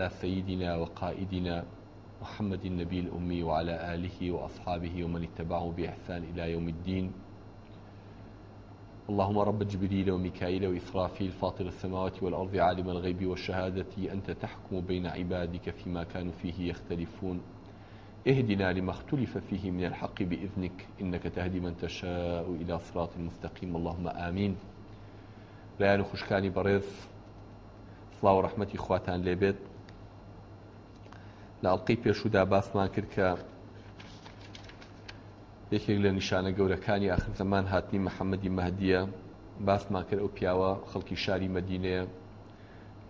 على سيدنا وقائدنا محمد النبي الأمي وعلى آله وأصحابه ومن اتبعه بإحسان إلى يوم الدين اللهم رب جبريل وميكائيل وإسرافيل فاطر السماوات والأرض عالم الغيب والشهادة أنت تحكم بين عبادك فيما كانوا فيه يختلفون اهدنا لما اختلف فيه من الحق بإذنك إنك تهدي من تشاء إلى صراط المستقيم اللهم آمين لا ينخشكاني بريض صلاة ورحمة إخواتان لبيت لە هەڵلقەی پێشودا باسمان کرد کە یەکێک لە نیشانە گەورەکانی آخر زەمان هاتنی محەممەدی مەهدیە باسمان کرد ئەو پیاوە خەڵکی شاری مەدینەیە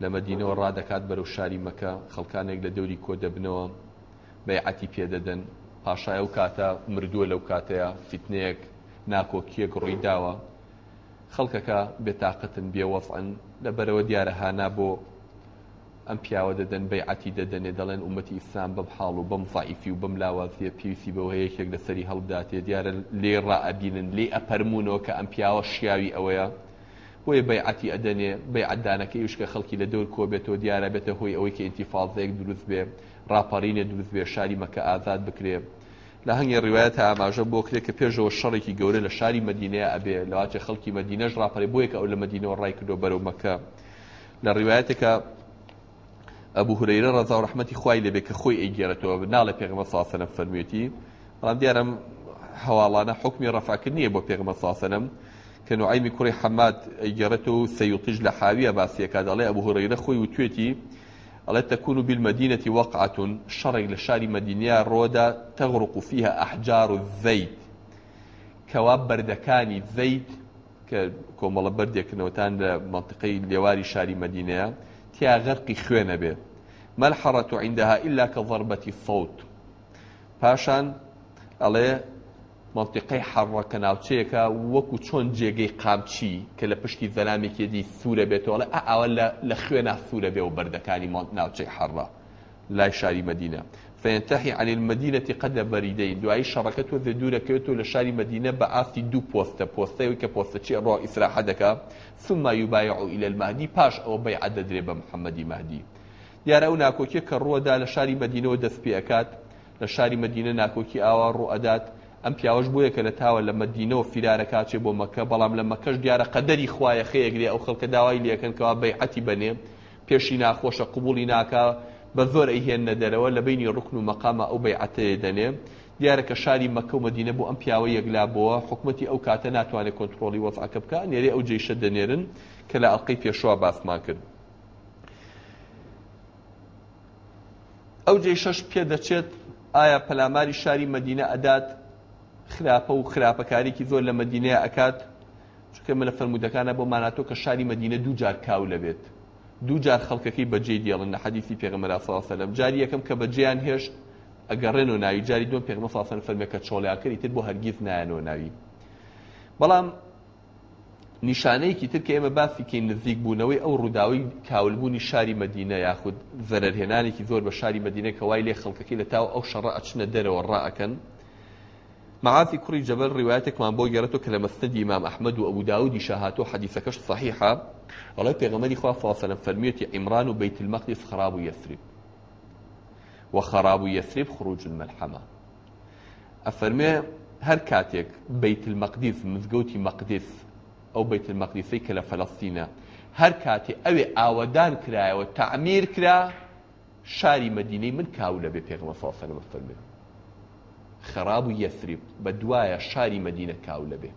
لە مەدینەوە ڕادەکات بەرەو شاری مەکە خەڵکانێک لە دەوری کۆ دەبنەوە بەعەتی پێدەدەن پاشای ئەو کاتە مردووە لەو کاتەیە فیتنەیەک ناکۆکیەک ڕوویداوە خەڵکەکە بێتاقەتن بێوەفعن لەبەرەوە دیارەهانا بۆ ئەم پیاوە دەدەن بەیعەتی دەدەنێ دەڵێن ومەتی ئیسلام بەم حاڵ و بەم زعیفی و بەم لاوازیە پێویستی بەوە یەکێک لەسەری هەڵداتێ دیارە لێ ڕائبینن لێ ئەپەرمونەوە کە ئەم پیاوە شیاوی ئەوەیە بۆیە بەیعەتی ئەدەنێ بەیعەدانەکەی وشکە خەڵکی لە دەور کۆبێتەوە دیارە بێتە هۆی ئەوەی کە ئینتیفاازەیەک دروست بێ ڕاپەڕینێ دروست بێ شاری مەکە ئازاد بکرێ لە هەنگی ڕوایەت ئاماژە بۆ کرێت کە پێشەوە شەڕێکی گەورە لە شاری مدینەیە ئەبێ لەواچە خەڵکی مدینەش ڕاپەرێ بۆیە کە ئەو لە مدینەوە ڕای کردۆ بەرەو مەکە لە ڕوایەتێکە ئەبوو هورەیرە ڕەزا و ڕحمەتی خوای لێبێ کە خۆی ئەیگێرەتەوە ناڵە پێغمە ساسەنە فەرموێتی بەڵام دیارم هەواڵانە حکمی ڕەفاکرد نییە بۆ پێغمە ساسەنم کە نوعایمی کوڕی حەمات ئەیگەڕێت و سەیوتیش لە حاویە باسیەکە دەڵێ ئەبوو هورەیرە خۆی و توێتی ئەڵێ تەکون و بالمەدینەتی وەقعتون شەڕێک لە شاری مەدینیا ڕۆدا تەغڕق و فیها ئەحجار و زەیت کەوا بەردەکانی زەیت کە کۆمەڵە بەردێکنەوەتان لە منطقەی لێواری شاری مەدینەیە تیاغەرقی خوێنە بێ مەلحڕەت و عیندها ئللا کە ضربەتی فوت پاشان ئەڵێ منطقەی حەڕەکە ناوچەیەەکە وەکو چۆن جێگەی قامچی کە لە پشتی زەلامێکێدی سوورە بێتەوەڵە ئاوە لە خوێنە سوورە بێ و بەردەکانی ناوچەی حەڕە لای شاری مدینە فينتهي عن المدينة قدر بريدين دوعي شركة وذدورة كيوتو لشاري مدينة بأثي دو بوستة بوستة ويكا بوستة شيء رأى إسراحة دكا ثم يبايع إلى المهدي باش أو بيع دريبة محمدي مهدي دیارە ئەو ناکۆکیە کە ڕووەدا لە شاری مدینەوە دەست پێ ئەکات لە شاری مدینە ناکۆکی ئاوا ڕوئدات ئەم پیاوەش بووە کە لە تاوە لە مدینەوە فیرارەکچێ بۆ مەکە بەڵام لە مەکەش دیارە قەدەری خوایە خەیەگرێ ئەو خەڵکە داوای لەکەنکەوا بەیعەتی بنێ پێشی ناخۆشە قوبولی ناکە بە زۆر ئەیهێنە دەرەوە لە بینی ڕکن و مەقامە ئەو بەیعەتەیە دەنێ دیارە کە شاری مەکە و مدینە بۆ ئەم پیاوە یەکلابەوە حکومەتی ئەو کاتە ناتوانێت کۆنتترۆلی وەفاکە بکە نێری ئەو جێشە دەنێرن کە لە ئەڵلقی پێشوە باسمان کرد. ئەو جێشەش پێدەچێت ئایا پەلاماری شاری مدینە ئەدات خراپە و خراپەکارێکی زۆر لە مدینەیە ئەکات چکە من لە فەرمودەکانە بۆ ماناتۆ کە شاری مدینە دوو جار کاو لەبێت دوو جار خەڵکەکەی بەجێ دیڵن لە حەدیثی پێغمەرا ساسەلم جاری یەکەم کە بەجێیان هێشت ئەگەڕێن و ناوی جاری دوم پێغمە ساسەن فەرمێکە چۆڵیاکەری تر بۆ هەرگیز نایەنەوە ناوی بەڵام نیشانەیەکی تر کە ئێمە باسیکەین نزیک بوونەوەی ئەو ڕووداوی کاولبوونی شاری مدینە یاخود زەرهێنانێکی زۆر بە شاری مدینە کە وای لێ خەڵکەکەی لە تاو ئەو شەڕە ئەچنە دەرەوە ڕائەکەن معافی كري جبل روايتك من بوغيرتو كلام لە إمام أحمد وأبو داوود ئەبو داودی صحيحة حەدیثەکەش صحیحە ئەڵی پێغەمەری خوا فاسەلم فەرمیێتی عیمران و خراب يثرب وخراب يثرب خروج الملحمة أفرمي هركاتك بيت المقدس المەقدس مقدس أو بيت بەیت كلا کە هركاتي فەلەستینە هەر کاتی ئەوێ ئاوەدان کرایەوە تعمیر کرا من كاولة لە بێ پێغمە خراب و یەفریب بە دوایە شاری مدینە کاول لەبێ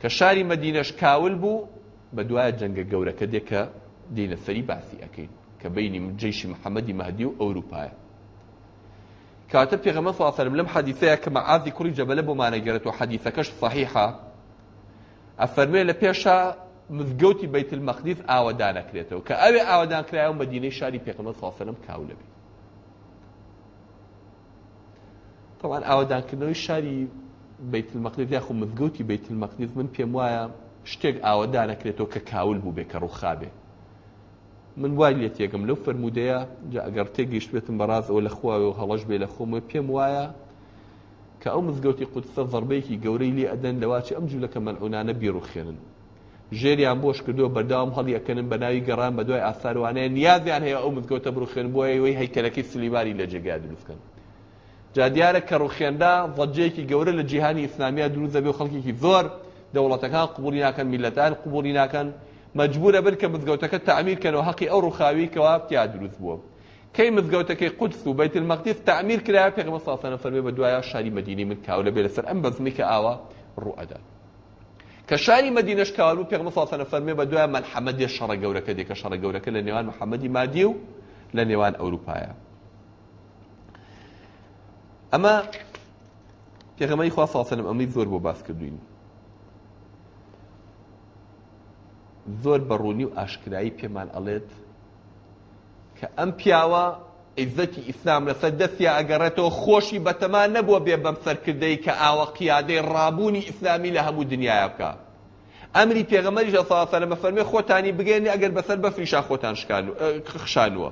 کە شاری مدینەش کاول بوو بە دوایە جەنگە گەورەکە دێکە دینە سەری باسی ئەەکەین کە بینی جیشی محەممەدی مەهدی و ئەوروپایە کاتە پێغەمە فاسەرم لەم حەدیثەیە کە مەعازی کوڕی جەبەلە بۆ مانەگەرێت و حەدیثەکەش صحیحە ئەفەرمێ لە پێشە مزگەوتی بەیت المەقدیس ئاوەدانەکرێتەوە کە ئەوێ ئاوەدانکرایەوە مەدینەی شاری پێغەمە فاسەرم کاولەبی تەوان ئاوادانکردنەوەی شاری بیت المەقدس یاخو مزگەوتی بیت المەقدس من پێم وایە شتێک ئاوەدا نەکرێتەوە کە کاول بوو بێ کە ڕووخابێ من وای لێت یەکەم لەو فرەرمودەیە ئەگەر تێگەیشت بێتم بەڕازەوە لە خواوێ و هەڵەش بێ لە خۆمە پێم وایە کە ئەو مزگەوتی قوتسە زەربەیەکی گەورەی لێ ئەدەن لەواچی ئەم جوولەکە مەلعونانە بیرروخێنن ژێریان بۆش کردووە بەرداوام هەڵیەکەن بە ناوی گەڕان بە دوای ئاساروانەیە نیازیان هەیە ئەو مزگەوتە بروخێن بۆیەوەی هەیکەلەکەی سلیباری لە جێگا دروستکەن جا دیارە کە ڕوخێندا ڕەجەیەکی گەورە لە جیهانی ئیسلامیا دروست دەبێ خەڵکیی زۆر دەوڵەتەکان قوبولی ناکەن میلەتان قوبولی ناکەن مەجبورە بن کە مزگەوتەکە تعمیرکەنەوە حەقی ئەو ڕوخاوی کەواپتیا دروست بووە کەی مزگەوتەکەی قودس و بەیت المەقدس تعمیر کرا پێغمبەر صلی الله علیه و فەرمێ بە دوایە شاری مدینی من کاو لەبێ لەسەر ئەم بەزمی کە ئاوا ڕوئەدا کە شاری مدینەش کاوە پێغمبەر صلی الله علیه و فەرمێ بە دوایە مەلحەمەدی شەڕە گەورەکە دێکە شەڕە گەورەکە لە نێوان محەممەدی مادی و لە نێوان ئەوروپایە ئەمە پێغەمەی خوا ساسەنم ئەمەی زۆر بۆ باس کردوین زۆر بەڕوونی و ئاشکرایی پێمان ئەڵێت کە ئەم پیاوە عیزەتی ئیسلام لەسەر دەستیا ئەگەڕێتەوە خۆشی بەتەما نەبووە بێ بەم سەرکردەی کە ئاوە قیادەی ڕابوونی ئیسلامی لە هەموو دنیاە بکە ئەمری پێغەمەری ژە ساسەنە مەفەرمێ خۆتانی بگەێنی ئەگەر بەسەر بەفریشا خۆتان خشانوە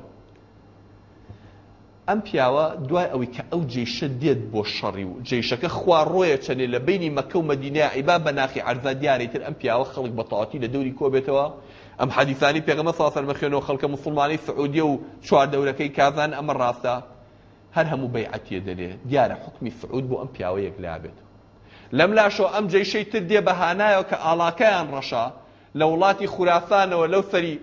ئەم پیاوە دوای ئەوەی کە ئەو جێشە دێت بۆ شەڕی و جێشەکە خواڕۆیە چەنێ لە بینی مەکە و مەدینای عیبا بە ناخی عەرزا دیارەی تر ئەم پیاوە خەڵک بەتەواتی لە دەوری کۆبێتەوە ئەم حەدیثانی پێغەمە ساسەرمەخێنەوە خەڵکە مسلمانی سعودیە و چواردەورەکەی کازان ئەمە ڕاستە هەر هەموو بەیعەتیە دەنێ دیارە حکمی سعود بۆ ئەم پیاوە یەکلا بێت لەم لاشەوە ئەم جێشەی تر دێ بەهانایەوە کە ئاڵاکەیان ڕەشە لە وڵاتی خورافانەوە لەو سەری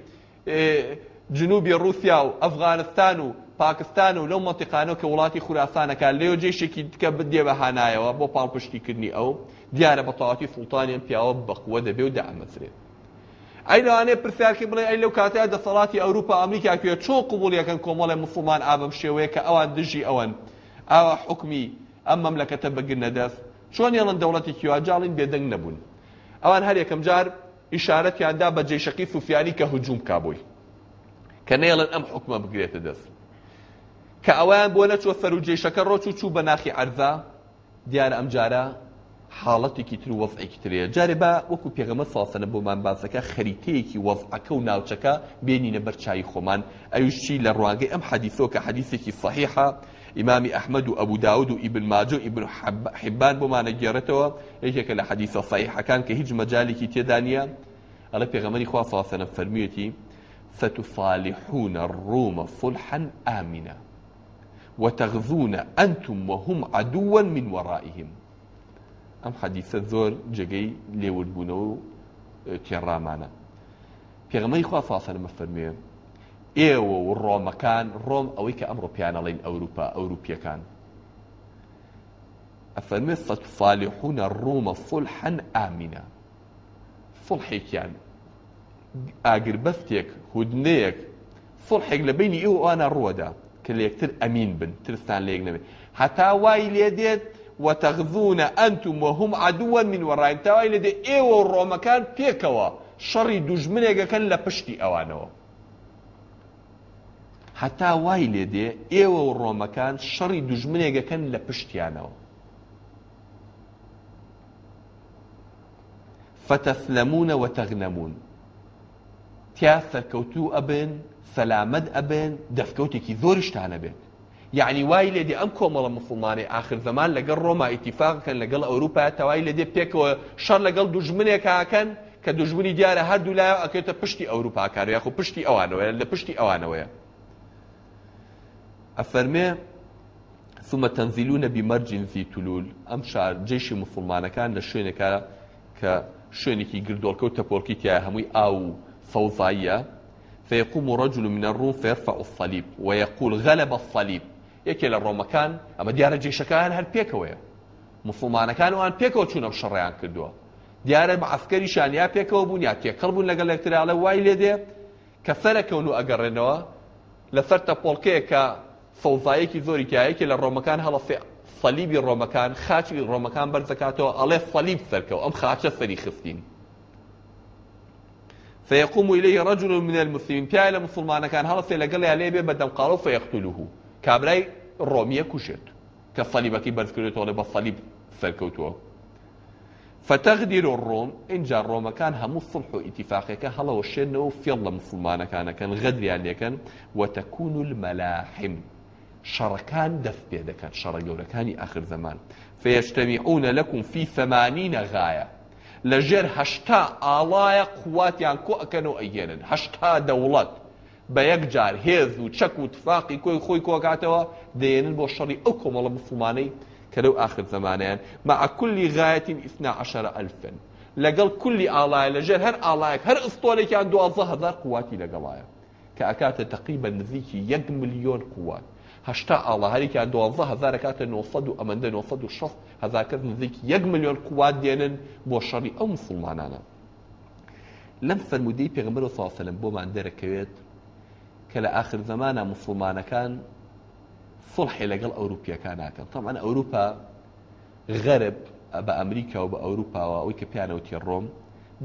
جنوبی رووسیا و ئەفغانستان و پاکستان و لەو مەتیقانەوە کە وڵاتی خوراسانەکە لێو جێشێکی دکە بدێ بەهانایەوە بۆ پاڵپشتیکردنی ئەو دیارە بە تەواتی سوڵتانیان پیاوە بەقوە دەبێ و دامەسرێت ئەی لەوانەیە پرسیارکی بڵێ ئەی لەو کاتەیە دەسەڵاتی ئەوروپا ئەمریکا کوێ چۆ قوبولیەکەن کۆمەڵی مسلمان ئابم شێوەیە کە ئەوان دژی ئەوەن ئاوا حکمی ئەم مەملەکەتە بەگرنە دەست چۆن ێڵن دەوڵەتی کیواجاڵین بێدەنگ نەبوون ئەوان هەر یەکەم جار ئیشارەتیاندا بە جێشەقی سوفیانی کە هجووم کابووی کە نێڵن ئەم حکمە بگرێتە دەست کە ئەویان بۆ نەچوە فەرروجێشەکە ڕۆچ و چوو بە ناخی عەردا دیارە ئەمجارە حاڵەتێکی تر وەزعێکی ترەیە جارێ بە وەکو پێغەمە ساسەنە بۆمان باسەکە خەریتەیەکی وەزعەکە و ناوچەکە بێنینە بەرچوی خۆمان ئەوشی لە ڕواگەی ئەم حەدیثۆ کە حەدیثێکی صحیحە ئیمامی ئەحمد و ئەبوو داود و ئیبن ماجە و ئیبن حبان بۆمانە گێڕێتەوە یەکێکە لە حەدیثە صحیحەکان کە هیچ مەجالێکی تێدانە ئەلە پێغەمەری خوا ساسەنە فەرمیەتی ستفالحون الروم صلحا آمنا وتغذون أنتم وهم عدوا من ورائهم أم حديث الزور جاقي ليولبونو كرامانا اه، في غمي خواه صلى الله عليه وسلم ايو والروم كان روم اويك امرو بيانا لين اوروبا اوروبيا كان افرمي ستصالحون الروم صلحا امنا صلحي كان اقربستيك هدنيك صلحك لبيني ايو وانا روداب کە لەکتر ئەمین بن ترستان لێک نەبێت هەتا وای لێ دێت وتەغزونە ئەنتم وهم عدووە من وەڕایەن تاوای لێ دێ ئێوە ڕۆمەکان پێکەوە شەڕی دوژمنێکەکەن لە پشتی ئەوانەوە هەتا وای لێ دێ ئێوە و ڕۆمەکان شەڕی دوژمنێکەکەن لە پشتیانەوە فتەسلەمونە وتەغنەمون تیا سەرکەوتوو ئەبن سەلامەت ئەبن دەستکەوتێکی زۆرشتانە بێت یعنی وای لێدی ئەم کۆمەڵە مسلمانی آخر زمان لەگەڵ ڕۆما ئیتیفاقکەن لەگەڵ ئەوروپا تەوای لەدێ پێکەوە شەڕ لەگەڵ دوژمنێکاکەن کە دوژمنی دیارە هەردوو لایە ئەکەوێتە پشتی ئەوروپا کار یاخو پشتی ئەوانەوەە لە پشتی ئەوانەوەە ئەفەرمێ ثم تنزلون بمرج في تلول ئەم شار جێشی مسلمانەکان لە شوێنێکە کە شوێنێکی گردۆڵکە و تەپۆرکی تیا هەمووی ئاو فوضائية فيقوم رجل من الروم فيرفع الصليب ويقول غلب الصليب یەکێ لە ڕۆمەکان ئەمە دیارە جێشەکان هەر پێکەوەیە مسلمانەکانوان پێکەوە چوونە شەڕیان کردووە دیارە عسکەری شانیا پێکەوە بوون یا تێکەڵ بوون لەگەڵ لەکتراڵە وای لێ دێ کە سەرەکەون و ئەگەڕێنەوە لەسەر تەپۆڵکەیە کە فەوزایەکی زۆری تایەکی لە ڕۆمەکان هەڵەفێ سەلیبی ڕۆمەکان خاچی ڕۆمەکان بەرزەکاتەوە ئەڵێ سەلیب سەرکەوە ئەم خاچە سەری خستین فيقوم إليه رجل من المسلمين پیاله مسلمان كان هلا سيلقل عليه بدم قارو فيقتله كابري الرومية كشت كالصليب كالصليبكي برسكريتو بالصليب سلكوتو فتغدر الروم إن جاء الروم كان هم الصلح اتفاقك هلا وشنو في الله مسلمان كان كان غدري يعني كان وتكون الملاحم شركان دف بيدك شركان آخر زمان فيجتمعون لكم في ثمانين غاية لە ژێر هەشتا ئاڵایە قواتیان کۆ ئەکەن و ئەگەێنن هەشتا دەوڵەت بە یەکجار هێز و چەک و تفاقی کۆی خۆی کۆکاتەوە دێنن بۆ شەڕی ئەو کۆمەڵە مسلمانەی کە لەو آخر زمانیان مع کولی غایەتین ئیسنا عشرە ئەلفن لەگەڵ کولی ئاڵایە لەژێر هەر ئاڵایەک هەر ئستۆرێکیان دوازە هزار قواتی لەگەڵایە کە ئەکاتە تقریبا نزیکی یەک ملیۆن قوات هشتا الله هری که دوازده هزار کات نوصد و آمده نوصد و شصت هزار کات نزدیک یک میلیون کواد دینن با شری آم مسلمانان. لمس فرمودی پیغمبر صلی الله علیه و آله با من در کویت که لآخر زمان مسلمان کان صلح لجل اروپیا کان کان طبعا اوروبا غرب بامريكا وباوروبا و با اروپا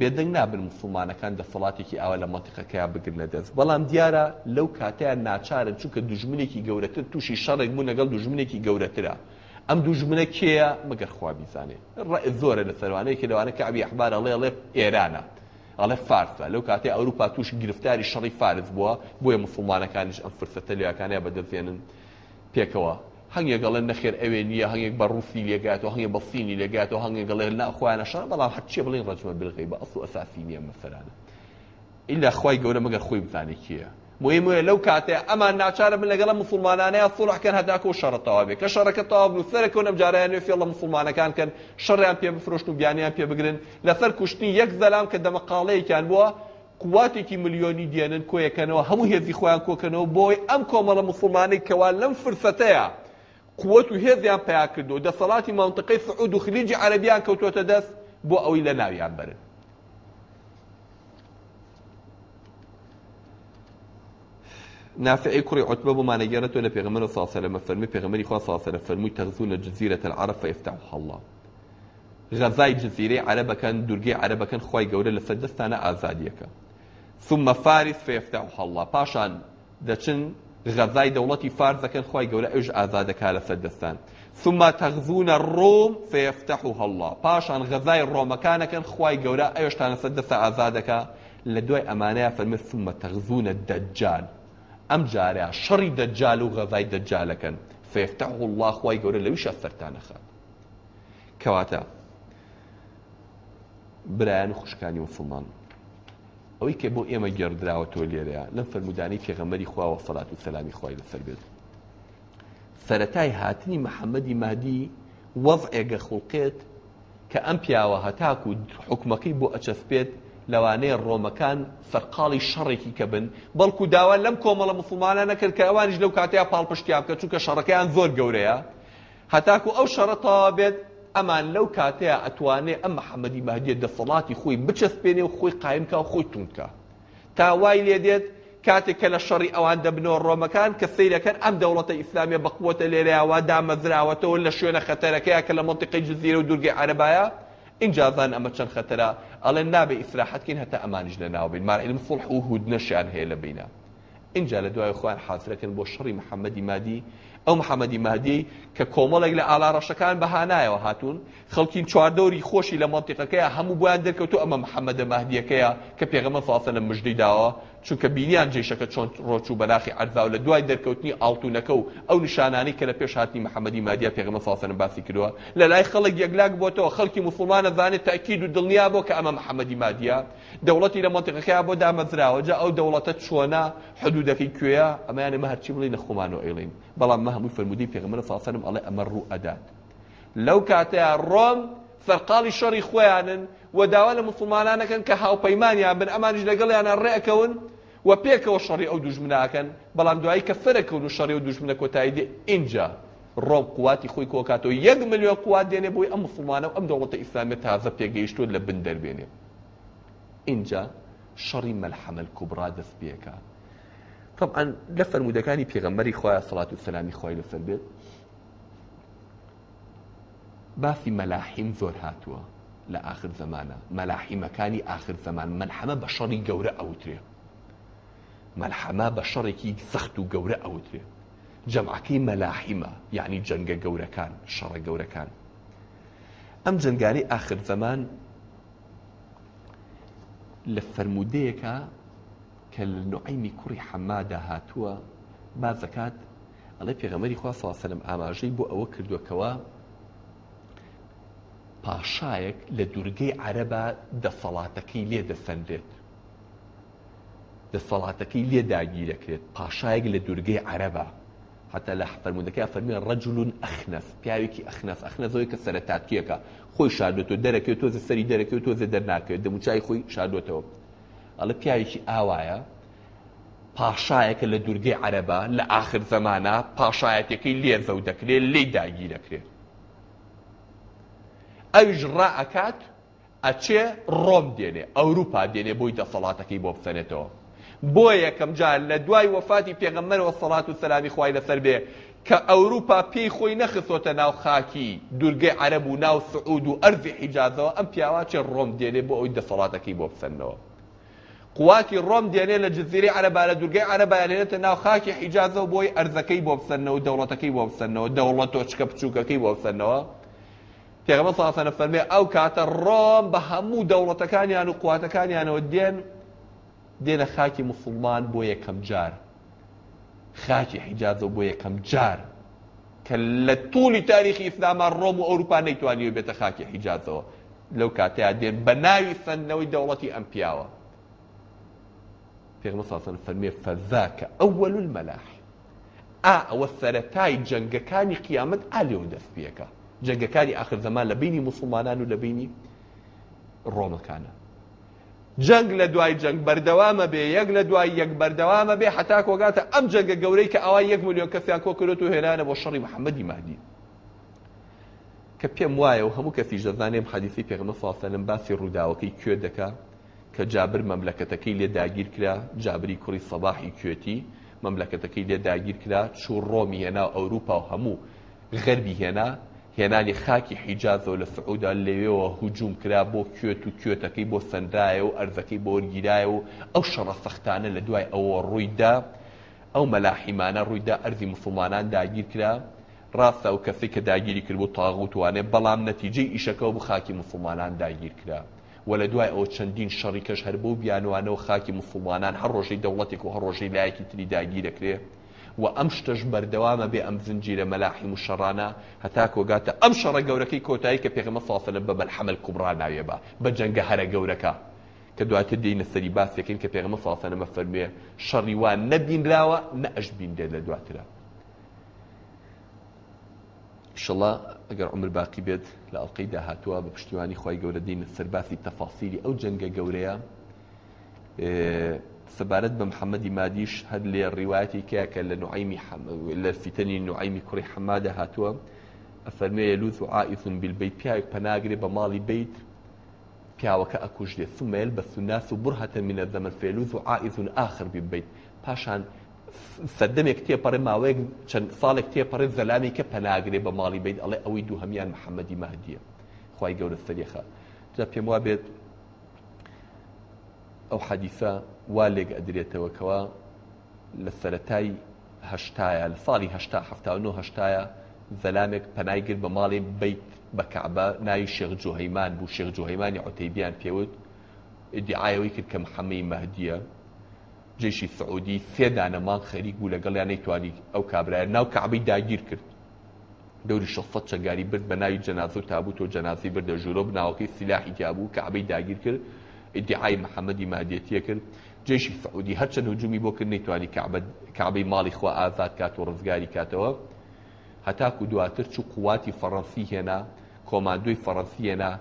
بێدەنگ نابن مسلمانەکان دەسەڵاتێکی ئاوا لە مەتیقەکە بگرن لە دەست بەڵام دیارە لەو کاتیان ناچارن چونکە دژمنێکی گەورەتر تووشی شەڕێک بوو لەگەڵ دژمنێکی گەورەترە ئەم دوژمنە کێە مەگەر خوا بیزانێ زۆرە لە سەروانەیەکە لەوانە کە ئەبی ئەحبار ئەڵێ ئەڵێ ئێرانە ئەڵێ فارسە لەو کاتێ ئەوروپا تووش گرفتاری شەڕی فارز بووە بۆیە مسلمانەکانیش ئەم فرسەتە لێەکانیان بەدەزێنن پێکەوە هەنگێکگەڵێن نەخێر ئەوێ نیە هەنگێک بە ڕوسی لێگات و هەنگێ بەسینی لێگات و هەنگێ گەڵێ ناخواانە شار بەڵام هەرچێ بڵین ڕجمە بلغی بە ئەسو ئەساسی نیە مەسەرانە ئللا خی گەورە مەگەر خۆی بزانێکیە مهمە لەو کاتێ ئەمان ناچارە من لەگەڵە مسلمانانەیە سوڵحکەن هەداکە و شەڕەتەوا بێ کە شەڕەکە تەواو و سەرەکە نەبجارانێ فێڵە مسلمانەکان کەن شەڕیان پێ بفرۆشت و بیانیان پێ بگرن لەسەر کوشتنی یەک زەلام کە دەمەقاڵەیەکیان بووە قواتێکی ملیۆنی دیێنن کۆیەکەنەوە هەموو هێزی خۆیان کۆکەنەوە بۆی ئەم کۆمەڵە مسلمانی کەوا لەم فرسەتەیە. قوت و هێزیان پیاکردو دە سەڵاتی مانتقی سعود و خلیجی عەرەبیان کەوتوتە دەست بۆ ئەوەی لە ناویان بەرن نافع كري عتبة بما نجرت ولا في غمر صلى لما فرمي في غمر خاص صلى فرمي تغزون الجزيرة العرب فيفتحها الله غزاي جزيرة عربة كان درجي عربة كان خوي خواي جولة لسدستانا آزاديك ثم فارس فيفتحها الله باشان دشن غذای دولتی فارس دەکەن خوای گەورە اج آزاد لە سەردەستان ثم تغذون الروم تەغزونە الله فێفتەح و هەڵڵا پاشان غەزای ڕۆمەکانەکەن خی گەورە ئەوشتانە سەردەستە ئازادەکە لە دوای ئەمانەیە فەرمە ثمە تەغزونە دەجال ئەم جارە شەڕی دەجال و غذای دجال کن و الله خوای خی گەورە لەویشە سەرتانەخات کەواتە برایان خوشکانی مسلمان ئەوەی کە بۆ ئێمە گێڕدراوە تۆ لێرەیە لەم فەرمودانی پێغەمەری خواوە فەڵات و سەلامی خی لەسەر بێت سەتای هاتنی محەممەدی مادی وەز ئێگە خوڵقێت کە ئەم پیاوە هەتاک و حکومەکەی بۆ ئەچەسپێت لەوانەیە ڕۆمەکان فەرقاڵی شەڕێکی کە بن بەڵکو داوا لەم کۆمەڵە مسلمانە نەکرد کە ئەوانش لەو کاتەیە پاڵپشتیا بکە چونکە شەڕەکەیان زۆر گەورەیە هەتاکو ئەو شەڕە تا بێت ئەمان لەو کاتەیە ئەتوانێ ئەم محەممەدی مادیە دەسەڵاتی خۆی بچەسپێنێ و خۆی قایمکە خۆی تونکە تاوای لێ دێت کاتێک کە لە شەڕی ئەوان دەبنەوە ڕۆمەکان کە سیرەکەن ئەم دەوڵەتە ئیسلامیە بەقوتە لێرەیاوا دامەزراوەتەوە لە شوێنە خەتەرەکەیە کە لە منتیقی جززیرە و دوورگەی عەربایە اینجازان ئەمە چەند خەتەرە ئەڵێن نابێ ئیسراحەتکەین هەتا ئەمانش لە ناوبین مارعلم سڵح و هود نەشیان هەیە لە بینە. اینجا لە دوای خوان حافرەکەن بۆ شەڕی محەممەدی مادی ئەو محەممەدی مادی کە کۆمەڵێک لە ئالارەشەکان بەهانایەوە هاتوون خەڵکین چواردەوری خۆشی لە منتیقەکەی هەموو بۆیان دەرکەوتو ئەمە محەممەدە مادیەکەیە کە پێغەمە فاسە لە مژدی داوە چونکە بینیان جێشەکە چۆن ڕۆچ و بەلاخی ئەرزااو لە دوای دەرکەوتنی ئاڵتونەکە و ئەو نیشانانی کە لە پێش هاتی محەممەدی مادیە پێغمە فاسەن باسی کردووە لە لای خەڵک یەکلاک بۆتەوە خەڵکی مسلمانە زانێت تاکیید و دڵنیا بۆ کە ئەمە محەممەدی مادیە دەوڵەتی لە منتیقەکەی بۆ دامەزراوە جا ئەو دەوڵەتە چۆنا حدودەکەی کوێە ئەمەیانە مە هەرچی بڵی نەخۆمان و ئەیڵین بەڵام مە هەمووی فرمودی پێغمبەر ساسەرم ئەڵێ ئەمە ڕوو ئەدات لەو کاتەیە ڕۆم سەرقاڵی شەڕی خۆیانن و داوا لە مسلمانانەکەن کە هاوپەیمانیان بن ئەمانیش لەگەڵیانە ڕێەکەون و پێکەوە شەڕی ئەو دوژمناکەن بەڵام دوایی کە فەرەکەون و شەڕی و دوژمنە کۆتاییدێ اینجا ڕۆم قواتی خۆی کۆکاتەوە یەک ملیۆن قوات دێنێ بۆی ئەم مسلمانە و ئەم دەوڵەتە ئیسلامی تازە پێگەیشتوە لە بن دەربێنێ اینجا شەڕی مەلحەمەل کوبرا دەست پێکات طبعا لە فەرمودەکانی پێغەمبەری خۆیان سڵات و سەلامی خۆی لەسەر بێت باسی مەلاحیم زۆر هاتووە لە آخر زمانە مەلاحیمەکانی آخر زمان مەلحەمە بە شەڕی گەورە ئەوترێ مەلحەمە بە شەڕێکی سەخت و گەورە ئەوترێ جەمعەکەی مەلاحیمە یعنی جەنگە گەورەکان شەڕە گەورەکان ئەم جنگانی آخر زمان لە فەرمودەیەکە کە نوعیمی کوڕی حەمادا هاتووە با زەکات ئەڵێ پێغەمەری خوا ساسەلم ئاماژەی بۆ ئەوە کردوەکەوە پاشایەک لە دوورگەی عەرەبە دەسەڵاتەکەی لێ دەسەندێت دەسەڵاتەکەی لێ داگیرەکرێت پاشایەک لە دوورگەی عەرەبە حتا لە حفەرمودەکە فەرمی ڕەجلون ئەخنەس پیاوێکی ئەخنەس ئەخنەزەوەی کە سەرەتاتکیەکە خۆی شادوێت و دەرەکەوێت تۆزە سەری دەرەکەوێت تۆزە دەرناکەوێت دەموچای خۆی شادوێتەوە ئەڵە پیاوێکی ئاوایە پاشایەکە لە دوورگەی عەرەبە لە آخر زەمانە پاشایەتەکەی لێزە و دەکرێت لێ داگیر دەکرێت ئەویش ڕائکات ئەچێ ڕۆم دێنێ ئەوروپا دێنێ بۆی دەسەڵاتەکەی بۆ بسەنێتەوە بۆ یەکەم جار لە دوای وەفاتی پێغەمەرەوە سەڵات و سەلامی خوای لەسەر بێ کە ئەوروپا پێی خۆی نەخستۆتە ناو خاکی دوورگەی عەرەب و ناو سعود و ئەرزی حیجازەوە ئەم پیاواچێ ڕۆم دێنێ بۆ ئەوی دەسەڵاتەکەی بۆ بسەنەوە قواکی ڕۆم دێنێ لە جززیری عەرەبا لە دوورگەی عەرەبایانێتە ناو خاکی حیجازە و بۆی ئەرزەکەی بۆ بسەرنەوە دەوڵەتەکەی بۆ بسەرنەوە دەوڵەت تۆچکە بچووکەکەی بۆ بسەرنەوە پێغمە ساسەنە فەرمێ ئەو کاتە ڕۆم بە هەموو دەوڵەتەکانیان و قواتەکانیانەوە دێن دێنە خاکی مسلمان بۆ یەکەم جار خاکی حیجازە بۆ یەکەم جار کە لە تولی تاریخی ئیسلامان ڕۆم و ئەوروپا نەیتوانی بێتە خاکی حیجازەوە لەو کاتەیە دێن بە ناوی سندنەوەی دەوڵەتی ئەمپیاوە پێغمە ساسن فەرمێ فەذاکە ئەوەل مەلاح ئا ئەوە سەرەتای جەنگەکانی قیامەت ئالێ و دەست پێەکە جەنگەکانی آخر زەمان لە بینی مسلمانان و لە بینی ڕۆمەکانە جەنگ لە دوای جەنگ بەردەوامە بێ یەک لە دوای یەک بەردەوامە بێ حتا کۆگاتە ئەم جەنگە گەورەی کە ئەوە یەک ملیۆن کەسیان کۆکرێت و هێنانە بۆ شەڕی محەممەدی مادی کە پێم وایە و هەموو کەسی دەزانێم حەدیسی پێغمە ساسەلم باسی ڕووداوەکەی کوێ دەکات کە جابر مەملەکەتەکەی لێ داگیر کرا جابری کوڕی سەباحی کوێتی مەملەکەتەکەی لێ داگیر کرا چوو ڕۆمی هێنا ئەوروپا و هەموو غەربی هێنا هێنانی خاکی حیجازەوە لە سعودا لەوێەوە هجووم کرا بۆ کوێت و کوێتەکەی بۆ سندایە و ئەرزەکەی بۆ وەرگیرایە و ئەو شەڕە سەختانە لە دوای ئەوە ڕوویدا ئەو مەلاحیمانە ڕوویدا ئەرزی مسلمانان داگیر کرا ڕاستە ئەو کەسی کە داگیری کرد بۆ تاغوتوانێ بەڵام نەتیجەی ئیشەکە و بخاکی مسلمانان داگیر کرا و لە دوای ئەو چەندین شەڕیکەش هەر بۆ بیانوانەوە خاکی مسلمانان هەر ڕۆژەی دەوڵەتێک و هەر ڕۆژەی لایەکی تری داگیر دەکرێ و ئەم شتەش بەردەوامە بێ ئەم زنجیرە مەلاحیم و شەڕانە هەتا کۆگاتە ئەم شەڕە گەورەکەی کۆتایی کە پێغمە فاسەلە بە بەرحەمل کوبرا ناوێ بە بە جەنگە هەرە گەورەکە کە دواتر دێنە سەری باسێکن کە پێغمە فاسەنەمە فەرمێ شەڕیوان نەبینراوە نە ئەشبین دێ لە دواترە شڵە اگر عمر باقی بید لە ئەڵلقەی داهاتوە بە پشتیوانی خی گەورە دین سەرباسی او ئەو جەنگە إيه، گەورەیە سەبارەت بە محەممەدی مادیش هەر لێ ڕیواتی کاکە لە نوعیمی لە فیتنی نوعیمی کری حەمادە هاتوا ئەفەرمەیە یلوث و عائفون بیلبیت پیاوێک پەناگرێ بە ماڵی بیت پیاوەکە ئەکوژێ سمێل بە سوناس و بڕهەتە منە دەمە فێلووت و آخر بالبيت پاشان سەدەمێک تێپەڕێ ماوەیەک چەند ساڵێک تێپەڕێ زەلامی کە پەناگرێ بە ماڵی بیت ئەڵێ ئەوەی دوو هەمیان محەممەدی مادیە خی گەورە سەریخە جا پێم وا بێت ئەو حەدیسە وا لێک ئەدرێتەوەکەوە لە سەتایی هەشتایە لە ساڵی هەشتا هەفتاهەیە زەلامێک پەنایگر بە ماڵی بیت بە کەعبە ناوی شێخجوهەیمان بوو شێخجوهەیمانی عوتەیبیان پێوت دیعاەوەی کرد کە محەممەی مەهدیە جێشی سعودی سێ دانەمان خەریک بوو لەگەڵیان نەیتوانی ئەو کابراە ناو کەعبەی داگیر کرد دەوری شەفت چەنگاری برد بە ناوی جەنازە و تابوو تۆ جەنازی بردە ژورۆ بناوەکەی سیلاحی کیابوو کەعبەی داگیر کرد ئیدعای محەممەدی مادیەتیە کرد جێشی سعودی هەرچەند هجومی بۆ کرد نەیتوانی کابەی ماڵی خوا ئازاد کات و ڕزگاری کاتەوە هەتاکو دواتر چوو قواتی فەڕەنسی هێنا کۆماندوی فەڕەنسی هێنا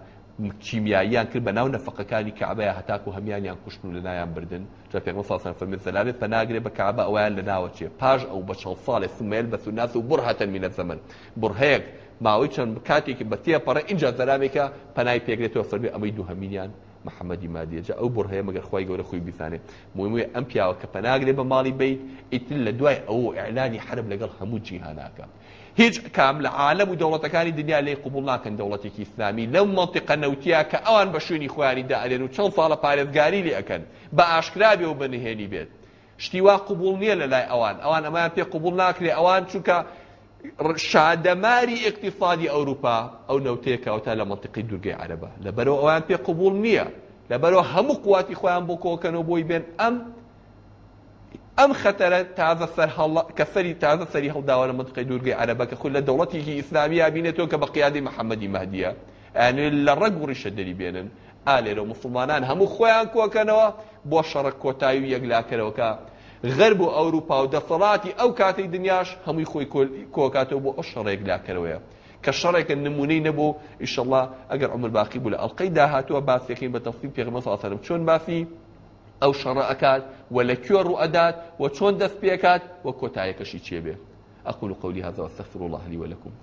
چیمیاییان کرد بە ناو نەفقەکانی کەعبەیە هەتاکو هەمیانیان کوشتن و لەنایان بردن جا پێغمبەر صلی الله علیه و سلم فەرمی پەناگرێ بە کەعبە ئەویان لەناوە چێ پاش ئەو بە چەند ساڵێ سمێل بە سوناس و برهەتەن منە زەمن برهەیەک ماوەی چەند کاتێکی بە تێپەڕە اینجا زەرامێکە پەنای پێگرێتەوە فەرمی ئەمەی دووهەمینیان محەممەدی مادیەجا ئەو بڕهەیە مەگەر خی گەورە خۆی بیزانێت موموی ئەم پیاوە کە پەناگرێ بە ماڵی بیت ئیتر لە دوای ئەو ئەعلانی حرب لەگەڵ هەموو جیهاناکە هیچ کام لە عالم و دەوڵەتەکانی دنیا لی قوبول ناکەن دەوڵەتێکی ئسلامی لەو منطقە نەوتیا کە ئەوان بە شوێنی خویانیدا ئەلێن و چەند ساڵە پارێزگاری لێ ئەەکەن بە ئاشکرابێ و بەنهێنی بێت شتیوا قوبول نییە لەلای ئەوان ئەوان ئەمان پێ قوبول ناکرێ ئەوان چونکە شادەماری ئەقتصادی ئەوروپا ئەو نەوتەیەکەوتا لە منطقی دوورگەی عەرەبە لەبەرەوە ئەوان پێ قوبول نییە لەبەرەوە هەموو قواتی خۆیان بۆ کۆکەنەوە بۆی بێن ئەم ئەم خەتەرە تازە سەر کە سەری تازە سەری هەڵداوەرە منتقی دوورگەی عەرەبە کە خود لە دەوڵەتێکی ئیسلامی بینێتەوە کە بە قیادی محەممەدی مادیە ئەنوێ لە ڕەگ و ڕیشە دەری بێنن ئالێرە مسلمانان هەموو خۆیان کۆکەنەوە بۆ شەڕە کۆتایی و یەکلاکەرەوەکە غەرب و ئەوروپا و دەسەڵاتی ئەو کاتی دنیاش هەمووی خۆی کۆکاتەوە بۆ ئەو شەڕێک لاکەرەوەە کە شەڕێکە نمونەی نەبوو ئیشەڵا ئەگەر عمر باقی بوو لە ئەڵلقەی داهاتوە باسێکی بە تەفسی پێغمە ساسەرم چۆن باسی ئەو شەڕە ئەکات و لە کوێ ڕوو ئەدات و چۆن دەست پێکات وە کۆتایەکەشی چێبێ ئەقول قولي هذا واستغفر الله لي ولكم